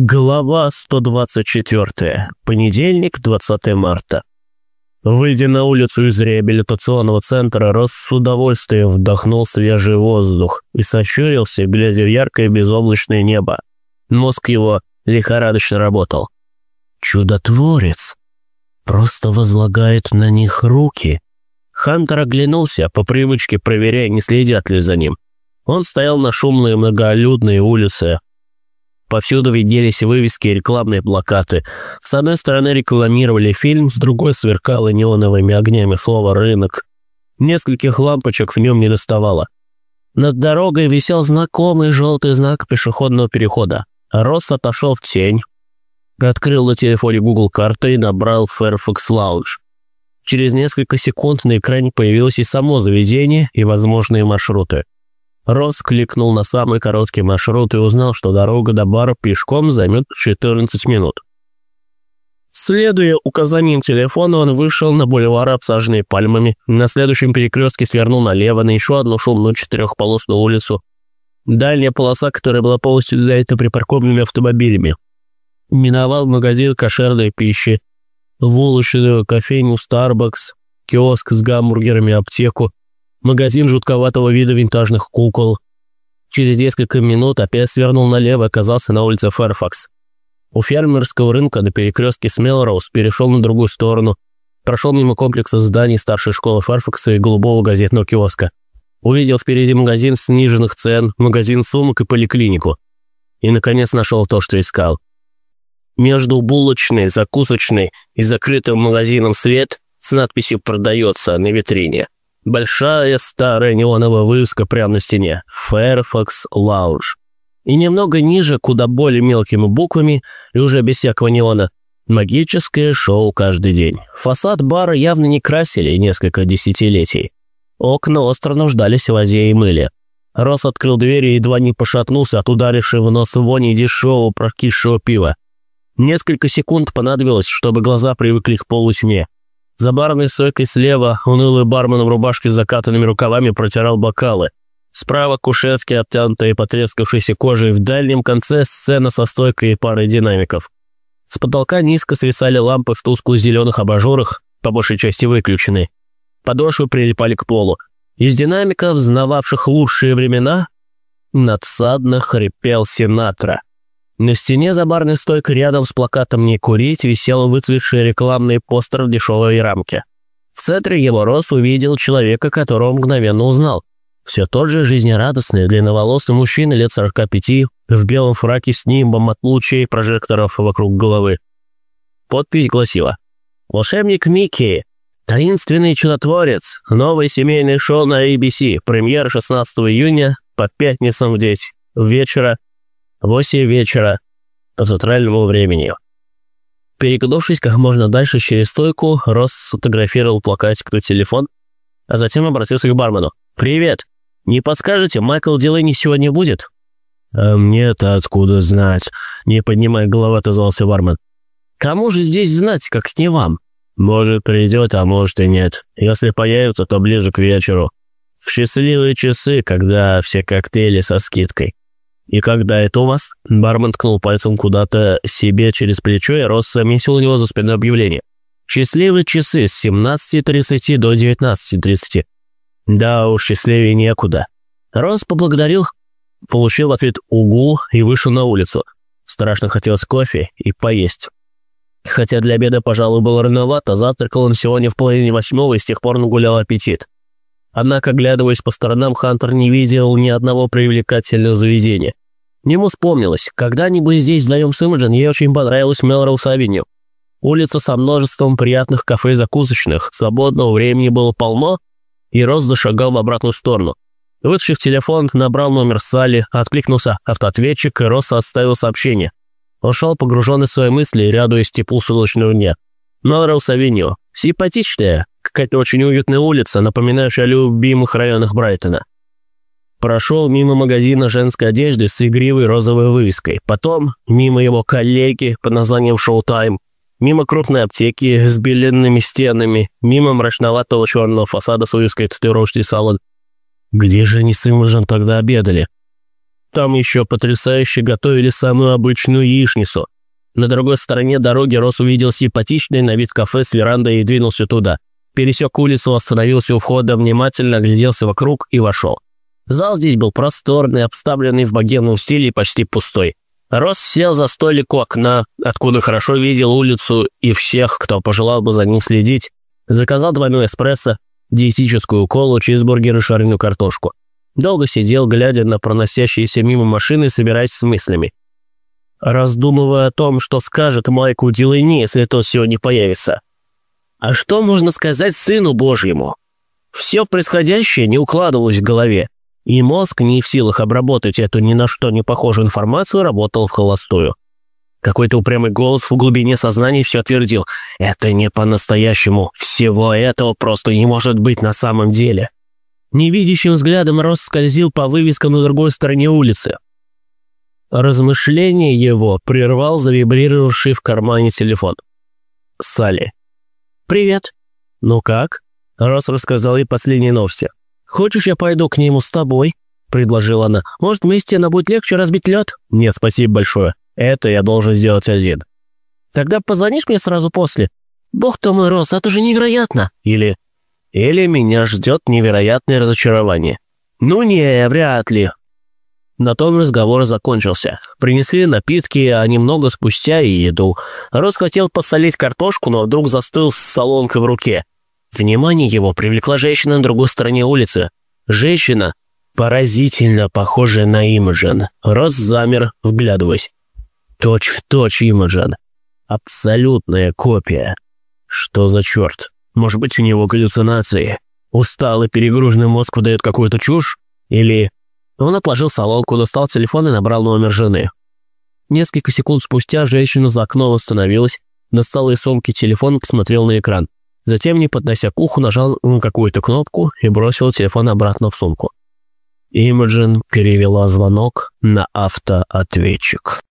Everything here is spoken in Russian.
Глава 124. Понедельник, 20 марта. Выйдя на улицу из реабилитационного центра, Рос с удовольствием вдохнул свежий воздух и сощурился, глядя в яркое безоблачное небо. Мозг его лихорадочно работал. «Чудотворец! Просто возлагает на них руки!» Хантер оглянулся, по привычке проверяя, не следят ли за ним. Он стоял на шумной многолюдной улице, Повсюду виделись вывески и рекламные плакаты. С одной стороны рекламировали фильм, с другой сверкало неоновыми огнями слово «рынок». Нескольких лампочек в нем не доставало. Над дорогой висел знакомый желтый знак пешеходного перехода. Росс отошел в тень, открыл на телефоне Google карты и набрал Fairfax Lounge. Через несколько секунд на экране появилось и само заведение, и возможные маршруты. Рос кликнул на самый короткий маршрут и узнал, что дорога до бара пешком займет 14 минут. Следуя указаниям телефона, он вышел на бульвар, обсаженный пальмами. На следующем перекрестке свернул налево на еще одну шумную четырехполосную улицу. Дальняя полоса, которая была полностью занята припаркованными автомобилями. Миновал магазин кошерной пищи, булочную, кофейню Starbucks, киоск с гамбургерами, аптеку магазин жутковатого вида винтажных кукол. Через несколько минут опять свернул налево и оказался на улице Фэрфакс. У фермерского рынка на перекрестке с Мелроуз перешел на другую сторону, прошел мимо комплекса зданий старшей школы Фэрфакса и голубого газетного киоска. Увидел впереди магазин сниженных цен, магазин сумок и поликлинику. И, наконец, нашел то, что искал. Между булочной, закусочной и закрытым магазином «Свет» с надписью «Продается» на витрине – Большая старая неоновая вывеска прямо на стене. Fairfax Lounge. И немного ниже, куда более мелкими буквами, и уже без всякого неона, магическое шоу каждый день. Фасад бара явно не красили несколько десятилетий. Окна остро нуждались в воде и мыле. Рос открыл дверь и едва не пошатнулся от ударившей в нос вони дешевого прокисшего пива. Несколько секунд понадобилось, чтобы глаза привыкли к полутьме. За барной стойкой слева унылый бармен в рубашке с закатанными рукавами протирал бокалы. Справа кушетки, обтянутые потрескавшейся кожей, в дальнем конце сцена со стойкой и парой динамиков. С потолка низко свисали лампы в тускло-зеленых абажурах, по большей части выключенные. Подошвы прилипали к полу. Из динамиков, знававших лучшие времена, надсадно хрипел Синатра. На стене за барной стойкой рядом с плакатом «Не курить» висел выцветший рекламный постер в дешевой рамке. В центре его рос увидел человека, которого мгновенно узнал. Все тот же жизнерадостный, длинноволосый мужчина лет 45 в белом фраке с нимбом от лучей прожекторов вокруг головы. Подпись гласила «Волшебник Микки, таинственный чудотворец, новое семейное шоу на ABC, премьера 16 июня по пятницам в 9 вечера Восемь вечера по центральному времени. Перегнувшись как можно дальше через стойку, Росс сфотографировал плакатик на телефон, а затем обратился к бармену. «Привет! Не подскажете, Майкл Дилейни сегодня будет?» «А мне-то откуда знать?» Не поднимая головы, отозвался бармен. «Кому же здесь знать, как не вам?» «Может, придет, а может и нет. Если появится, то ближе к вечеру. В счастливые часы, когда все коктейли со скидкой». «И когда это у вас?» Бармен ткнул пальцем куда-то себе через плечо, и Росс заметил у него за спиной объявление. «Счастливые часы с 17.30 до 19.30». «Да уж, счастливее некуда». Росс поблагодарил, получил в ответ «Угу» и вышел на улицу. Страшно хотелось кофе и поесть. Хотя для обеда, пожалуй, было рановато, завтракал он сегодня в половине восьмого и с тех пор нагулял аппетит. Однако, глядываясь по сторонам, Хантер не видел ни одного привлекательного заведения. Ему вспомнилось, когда-нибудь здесь вдвоем с Имаджин ей очень понравилась Мелроуз Авеню. Улица со множеством приятных кафе и закусочных, свободного времени было полно, и Рос зашагал в обратную сторону. Вытащив телефон, набрал номер Салли, откликнулся автоответчик, и Росс оставил сообщение. Он шел погруженный в свои мысли, рядуясь теплу солнечного дня. Мелроуз Авеню. Симпатичная, какая-то очень уютная улица, напоминающая о любимых районах Брайтона. Прошел мимо магазина женской одежды с игривой розовой вывеской. Потом мимо его коллеги под названием «Шоу-тайм». Мимо крупной аптеки с беленными стенами. Мимо мрачноватого черного фасада с вывеской «Татуировочный салон». Где же они с Имажем тогда обедали? Там еще потрясающе готовили самую обычную яичницу. На другой стороне дороги Рос увидел симпатичный на вид кафе с верандой и двинулся туда. Пересек улицу, остановился у входа, внимательно огляделся вокруг и вошел. Зал здесь был просторный, обставленный в богемном стиле и почти пустой. Рос сел за столик у окна, откуда хорошо видел улицу и всех, кто пожелал бы за ним следить. Заказал двойной эспрессо, диетическую колу, чизбургер и шарную картошку. Долго сидел, глядя на проносящиеся мимо машины, собираясь с мыслями. Раздумывая о том, что скажет Майку Дилайни, если тот сегодня появится. А что можно сказать сыну Божьему? Все происходящее не укладывалось в голове и мозг, не в силах обработать эту ни на что не похожую информацию, работал в холостую. Какой-то упрямый голос в глубине сознания все твердил «Это не по-настоящему, всего этого просто не может быть на самом деле». Невидящим взглядом Рос скользил по вывескам на другой стороне улицы. Размышление его прервал завибрировавший в кармане телефон. Салли. «Привет». «Ну как?» Рос рассказал ей последние новости. «Хочешь, я пойду к нему с тобой?» – предложила она. «Может, вместе нам будет легче разбить лед?» «Нет, спасибо большое. Это я должен сделать один». «Тогда позвонишь мне сразу после?» «Бог ты мой, Рос, это же невероятно!» Или «Или меня ждет невероятное разочарование». «Ну не, вряд ли». На том разговор закончился. Принесли напитки, а немного спустя и еду. Рос хотел посолить картошку, но вдруг застыл с солонкой в руке. Внимание его привлекла женщина на другой стороне улицы. Женщина, поразительно похожая на Имаджен. Рос замер, вглядываясь. Точь в точь Имаджен. Абсолютная копия. Что за черт? Может быть, у него галлюцинации? Усталый, перегруженный мозг выдает какую-то чушь? Или... Он отложил солонку, достал телефон и набрал номер жены. Несколько секунд спустя женщина за окном остановилась, достала из сумки телефон и на экран. Затем, не поднося к уху, нажал на какую-то кнопку и бросил телефон обратно в сумку. Имаджин перевела звонок на автоответчик.